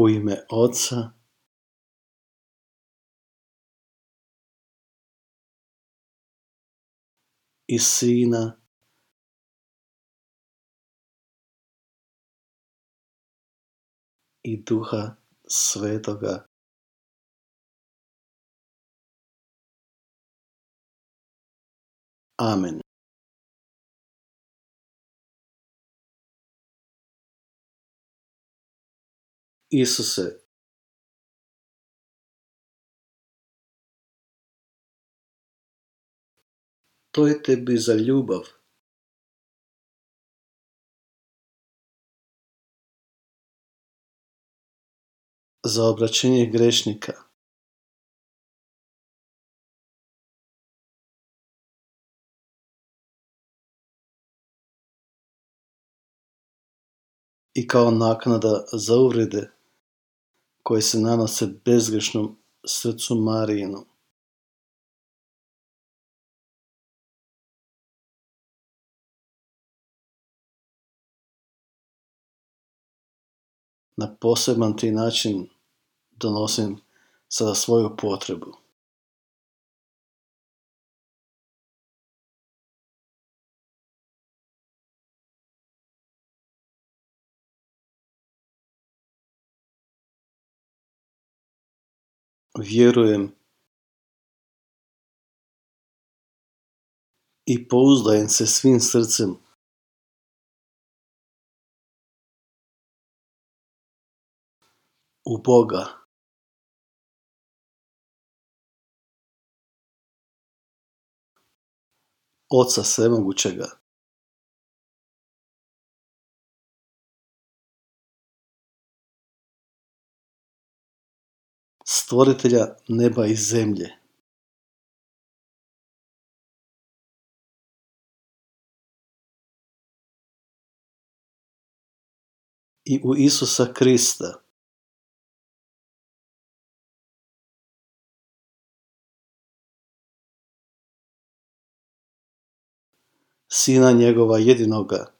U ime Oca i Sina i Duha Svetoga. Amen. Isuse, to je tebi za ljubav. Za obraćenje grešnika. I kao naknada za uvrede koje se nanose bezgrešnom srcu Marijinu. Na poseban ti način donosim sada svoju potrebu. Vjerujem i pouzdajem se svim srcem u Boga. Oca Svemogućega. Stvoritelja neba i zemlje. I u Isusa Krista. Sina njegova jedinoga,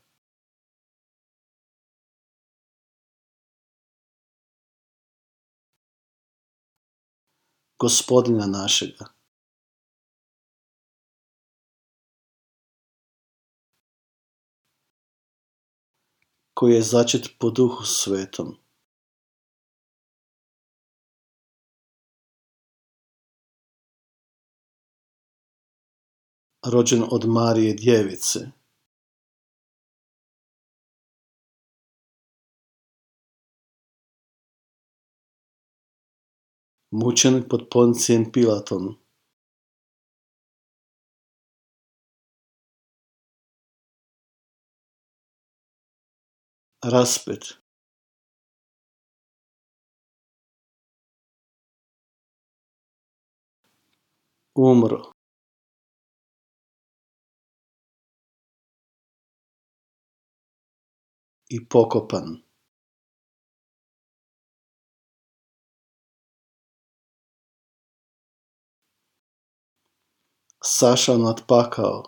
gospodina našega. koji je začet po duhu svetom. Rođen od Marije djevice. Mučen pod Poncijem Pilatom. Raspet. Umro. I pokopan. Saša nad pakao.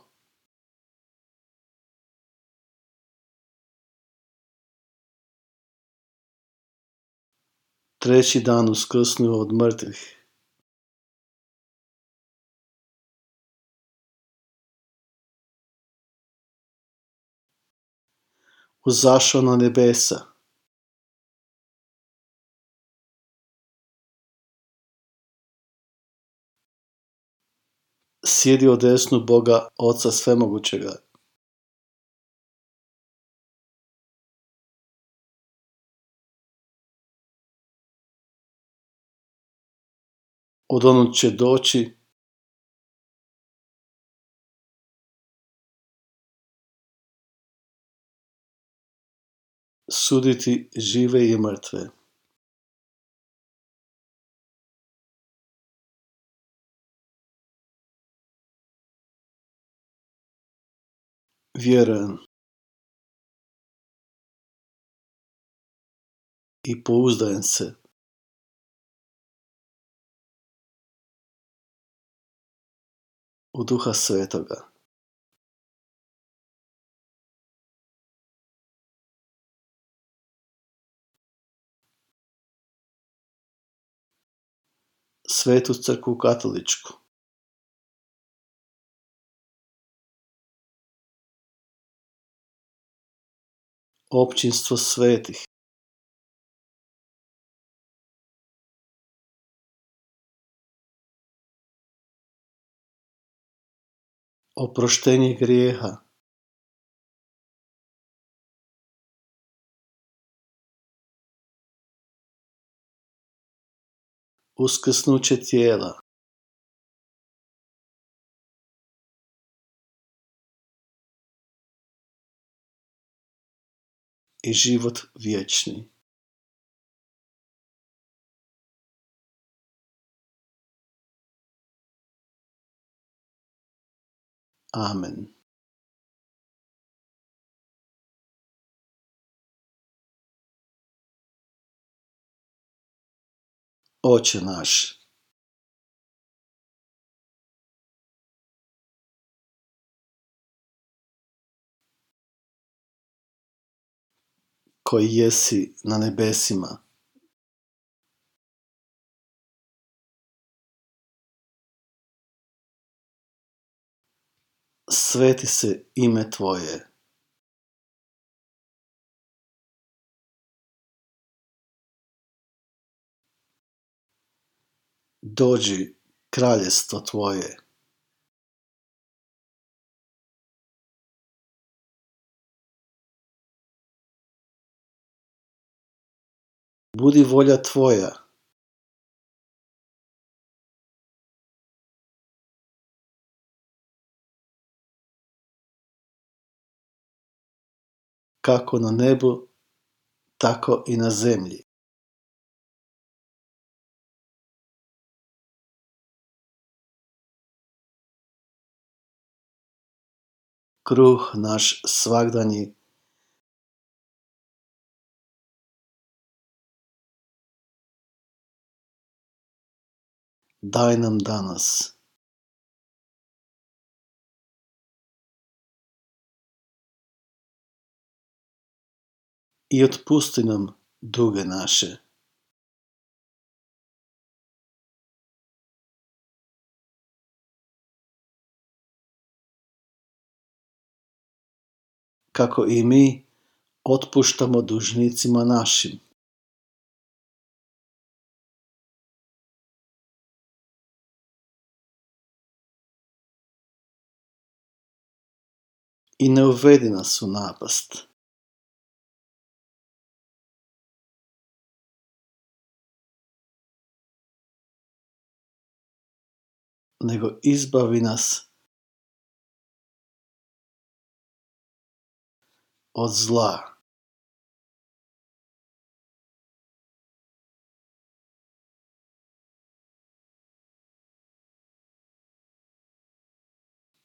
Treći dan uskrsnuo od mrtvih. Uzašao na nebesa. Sjedi u desnu Boga Oca Svemogućega. Od onog će doći suditi žive i mrtve. Vjerujem i pouzdajem se. u Duha Svetoga. Svetu crku katoličku. Općinstvo svetih, oproštenje grijeha, uskrsnuće tijela, i život vječni. Amen. Oče naš, koji jesi na nebesima, sveti se ime Tvoje. Dođi kraljestvo Tvoje. Budi volja Tvoja, kako na nebu, tako i na zemlji. Kruh naš svagdanji daj nam danas. I otpusti nam duge naše. Kako i mi otpuštamo dužnicima našim. I ne uvedi nas u napast. nego izbavi nas od zla.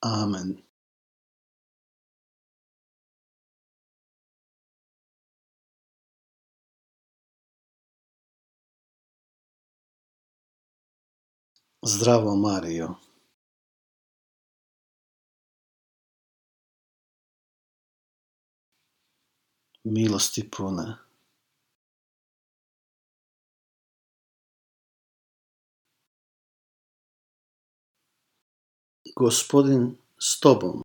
Amen. Zdravo Mario. Milosti puna. Gospodin s tobom.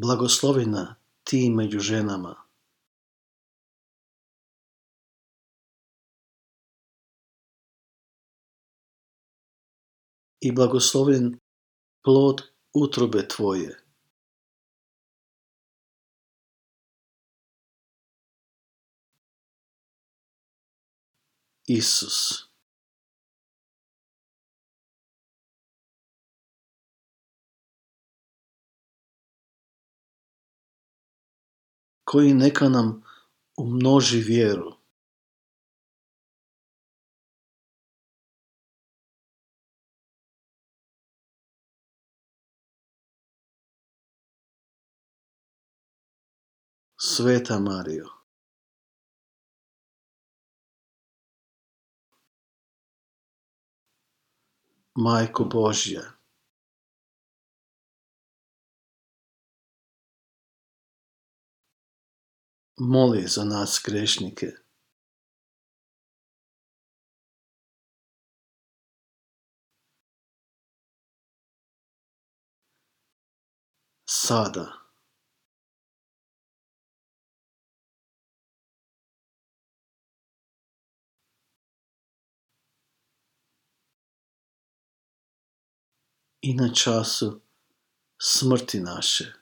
Blagoslovina ti među ženama. I blagoslovljen plod utrobe tvoje. Isus. Koji neka nam umnoži vjeru. Sveta Mario. Majko Božja. moli za nas grešnike. Sada. I na času smrti naše.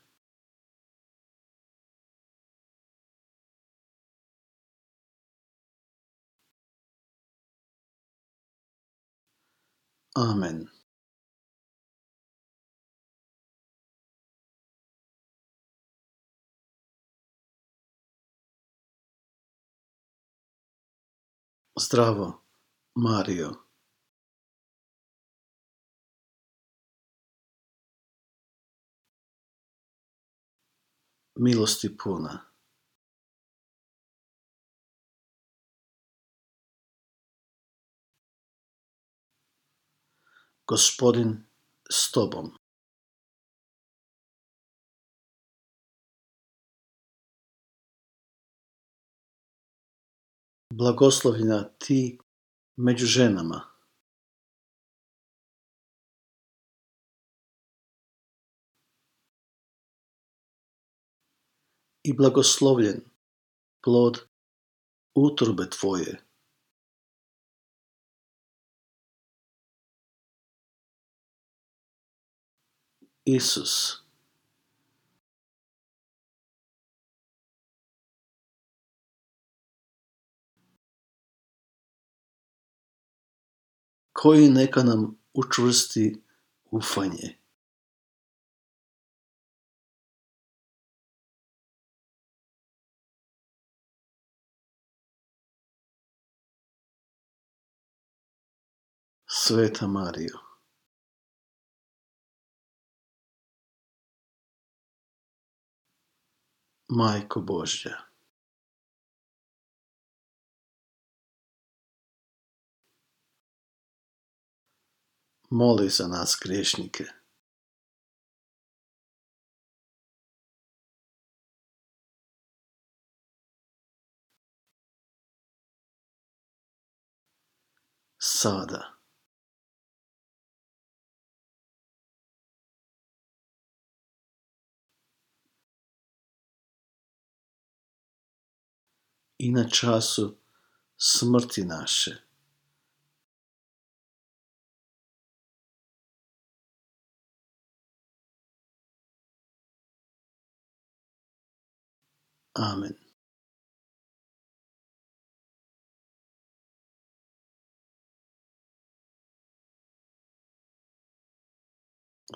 Amen. Zdravo, Mario. Milosti puna. Gospodin s tobom. Blagoslovljena ti među ženama. I blagoslovljen plod utrobe tvoje. Isus. Koji neka nam učvrsti ufanje. Sveta Mario. Majko Božja. Moli za nas griješnike. Sada. I na času smrti naše. Amen.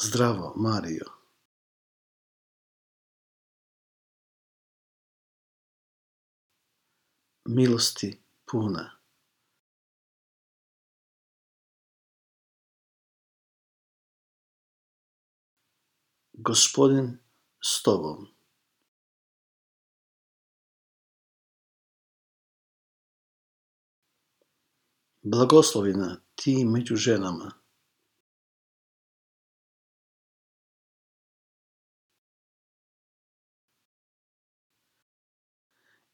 Zdravo, Mario. Milosti puna. Gospodin s tobom. Blagoslovina ti među ženama.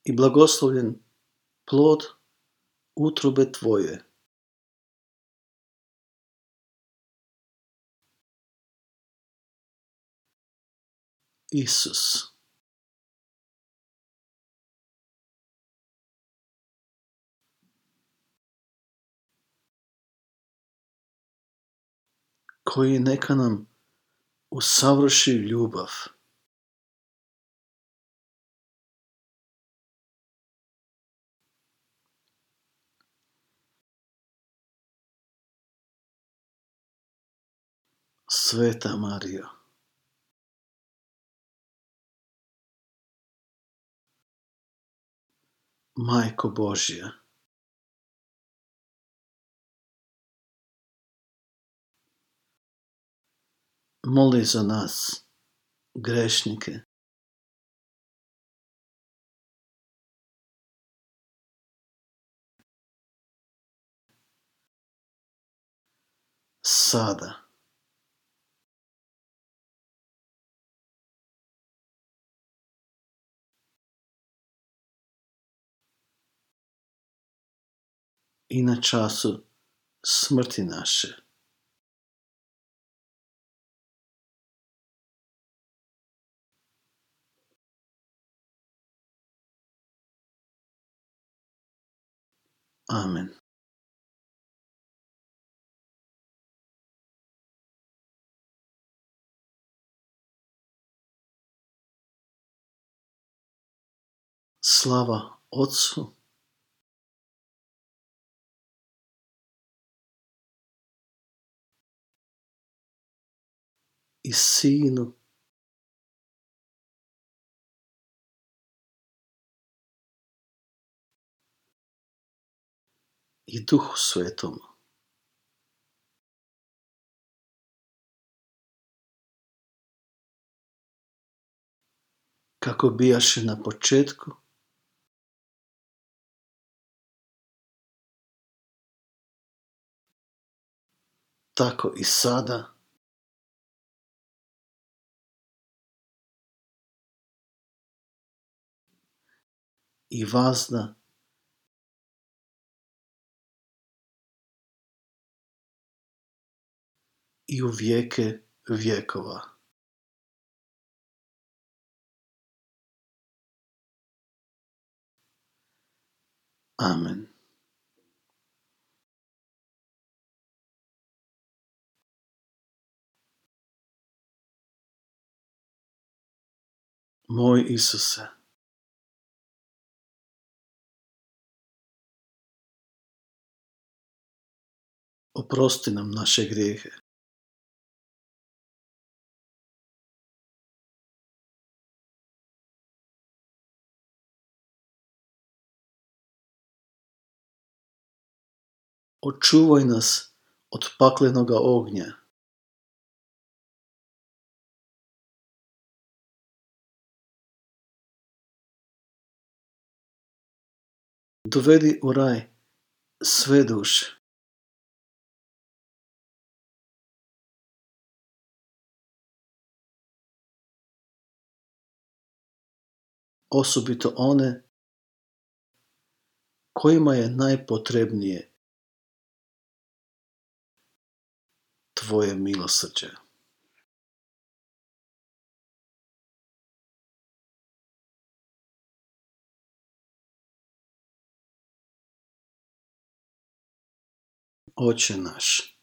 I blagoslovljen plod utrobe tvoje. Isus. koji neka nam usavrši ljubav. Sveta Marija. Majko Božja. Moli za nas, grešnike. Sada. I na času smrti naše. Amen. Slava Otcu i Sinu. I Duhu Svetom. Kako bijaše na početku, tako i sada i vazda i u vijeke vjekova. Amen. Moj Isuse, oprosti nam naše grijehe. Očuvaj nas od paklenoga ognja. Dovedi u raj sve duše. Osobito one kojima je najpotrebnije tvoje milosrđe. Oče naš,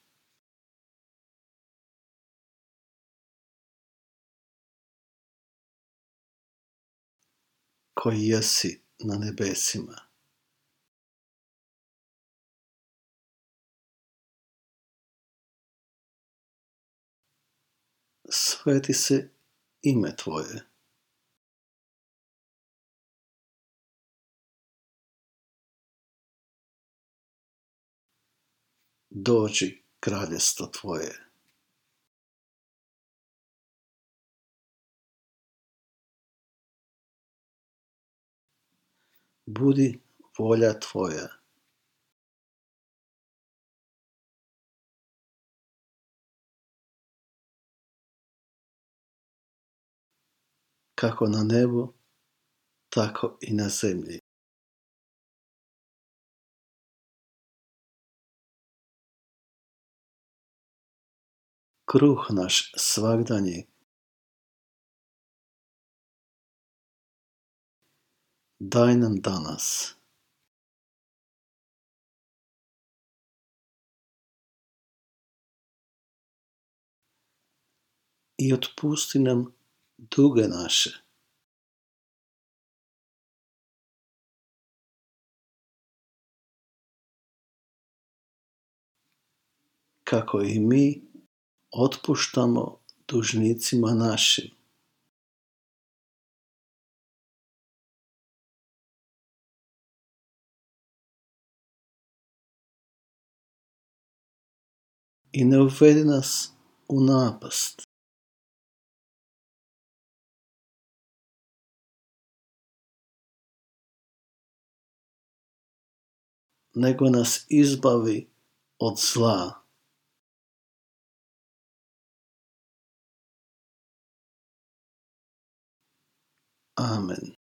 koji jesi na nebesima, sveti se ime Tvoje. Dođi kraljestvo Tvoje. Budi volja Tvoja. Kako na nebu, tako i na zemlji. Kruh naš svagdanji nam danas. I otpusti nam duge naše. Kako i mi otpuštamo dužnicima našim. I ne uvedi nas u napast. nego nas izbavi od zla. Amen.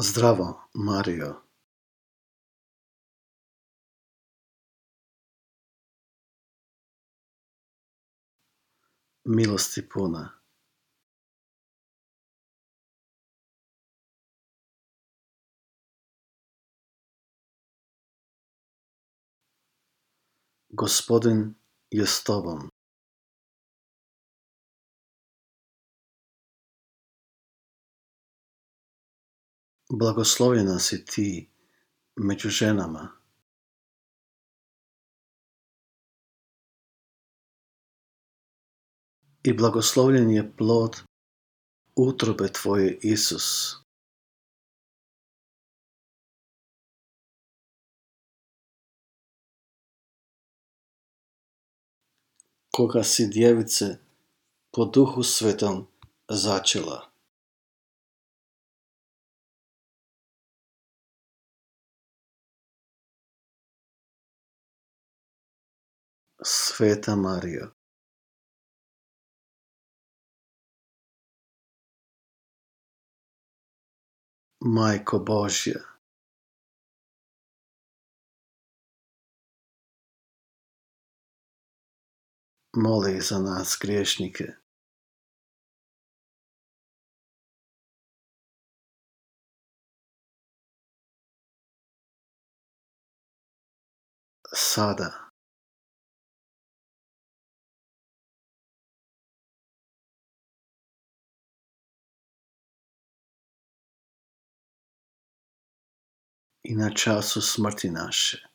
Zdravo, Mario. Milosti puna. Gospodin je s tobom. Blagoslovljena si ti među ženama. I blagoslovljen je plod utrobe tvoje, Isus. Koga si djevice po duhu svetom začela. Sveta Marija. Majko Božja. Moli za nas griješnike. Sada i na času smrti naše.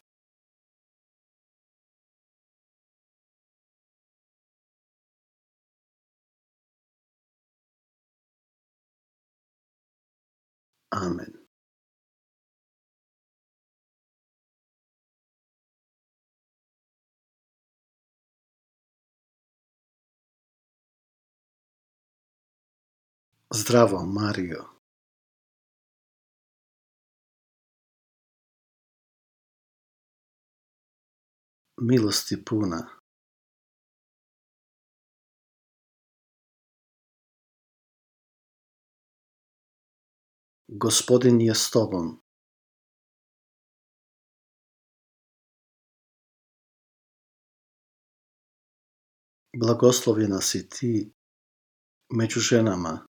Amen. Zdravo, Mario. Milosti puna. Gospodin je s tobom. Blagoslovljena si ti među ženama.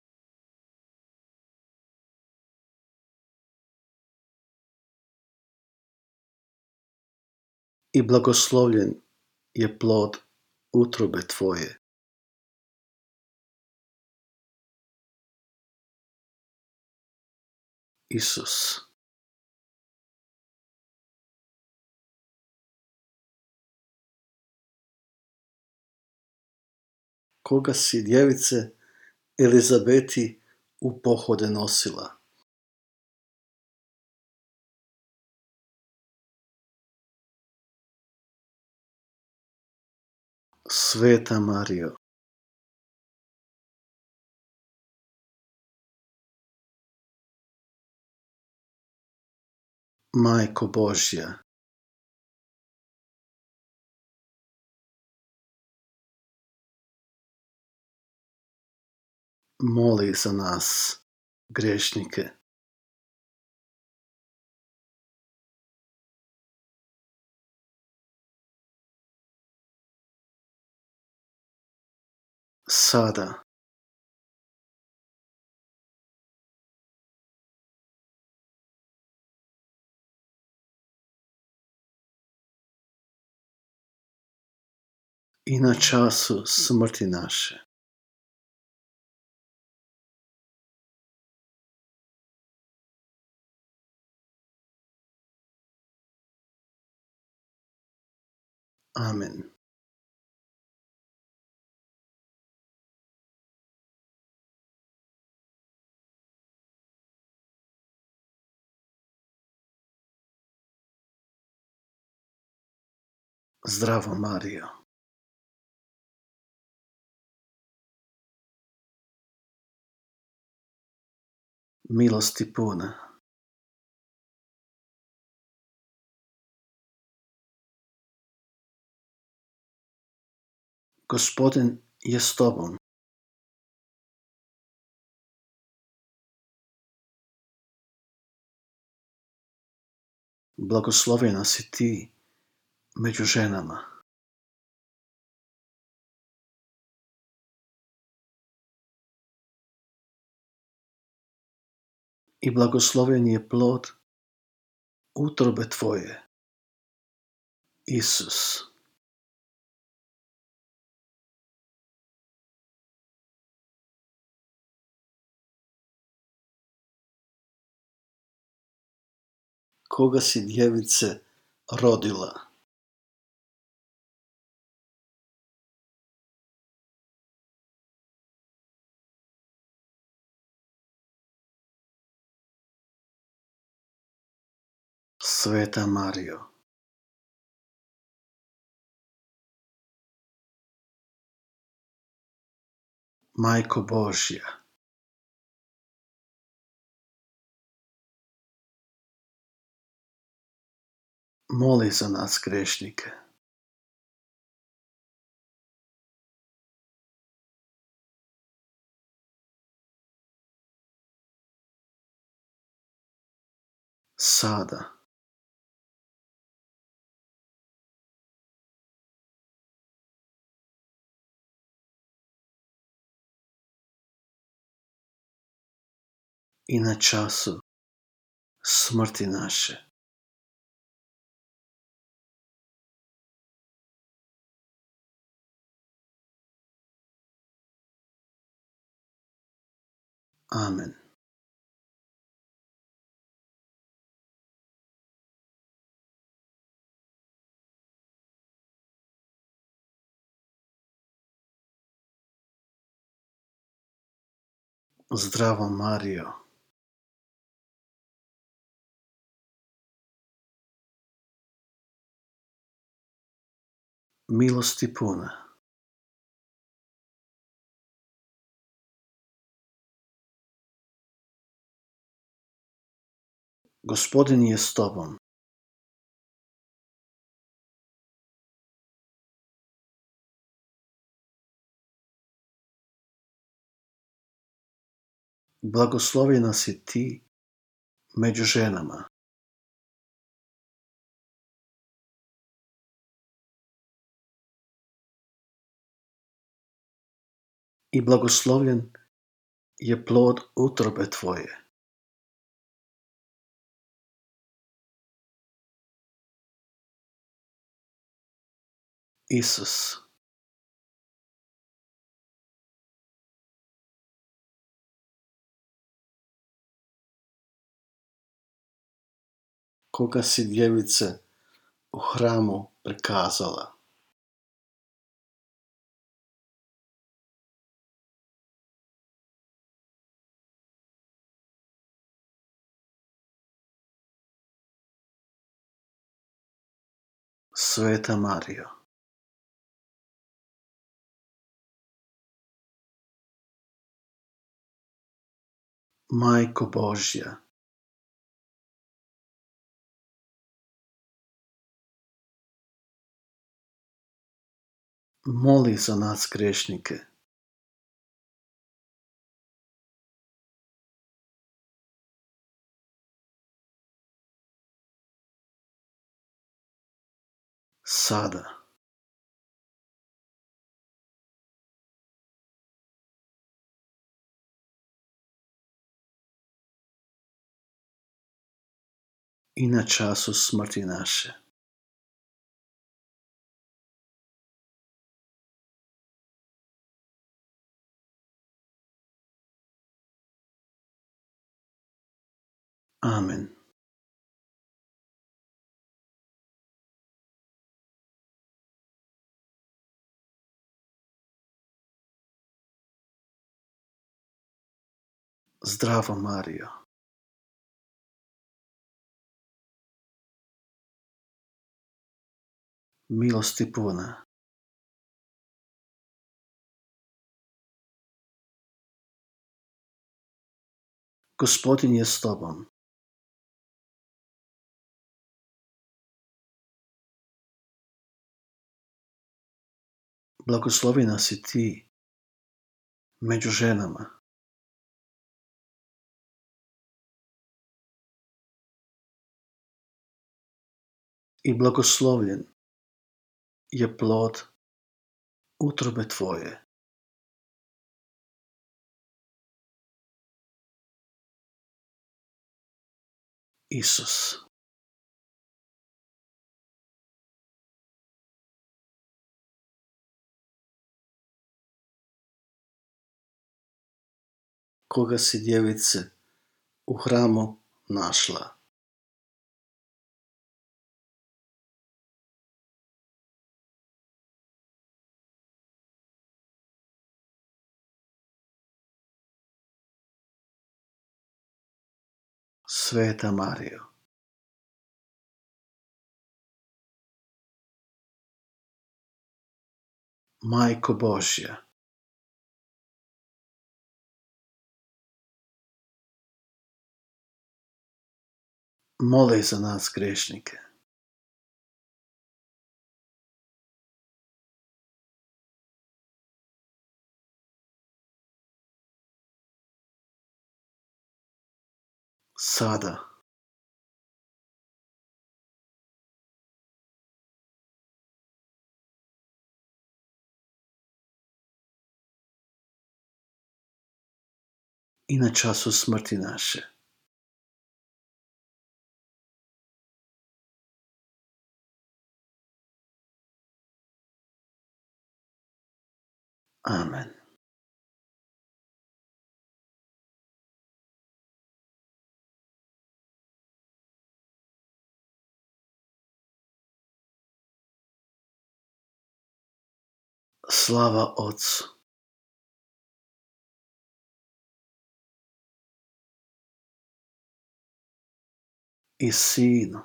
I blagoslovljen je plod utrobe tvoje. Isus. Koga si djevice Elizabeti u pohode nosila. Sveta Mario. Majko Božja. Moli za nas, grešnike. Sada i na času smrti naše. Amen. Zdravo, Mario. Milosti puna. Gospodin je s tobom. Blagoslovena si ti među ženama. I blagosloven je plod utrobe tvoje, Isus. Koga si djevice rodila? Sveta Mario. Majko Božja. Moli za nas grešnike. Sada. I na času smrti naše. Amen. Zdravo Mario. Milosti puna. Gospodin je s tobom. Blagoslovena si ti među ženama. I blagoslovljen je plod utrobe tvoje. Isus. Koga si djevice u hramu prikazala. Sveta Mario. Majko Božja. Moli za nas grešnike. Sada. I na času smrti naše. Amen. Zdravo Mario. Milosti puna. Gospodin je s tobom. Blagoslovina si ti među ženama. I blagoslovljen je plod utrobe Tvoje. Isus. Koga si djevice u hramu našla. Sveta Marijo. Majko Božja. Moli za nas grešnike. Sada. I na času smrti naše. Amen. Slava Otcu. I Sinu.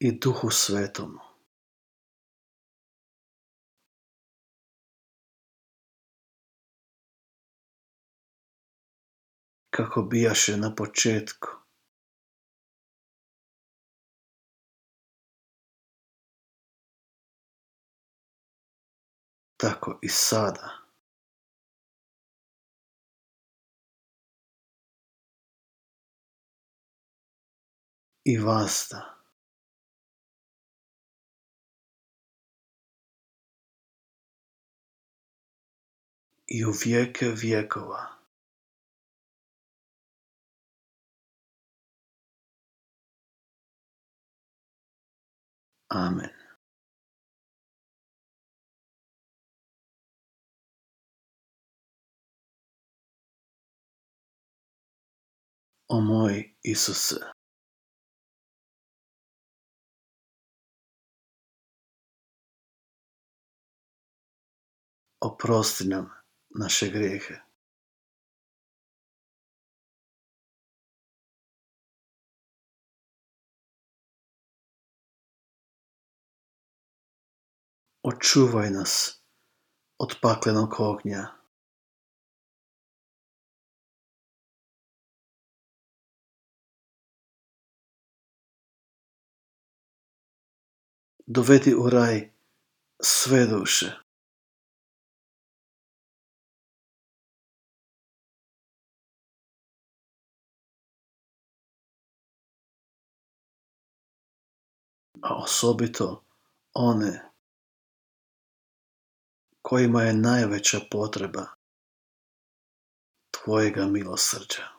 I Duhu Svetomu. Kako bijaše na početku, tako i sada. I vasta. i u vijeke vjekova. Amen. O moj Isuse, oprosti nam naše grijehe. Očuvaj nas od paklenog ognja. Dovedi u raj sve duše. a osobito one kojima je najveća potreba Tvojega milosrđa.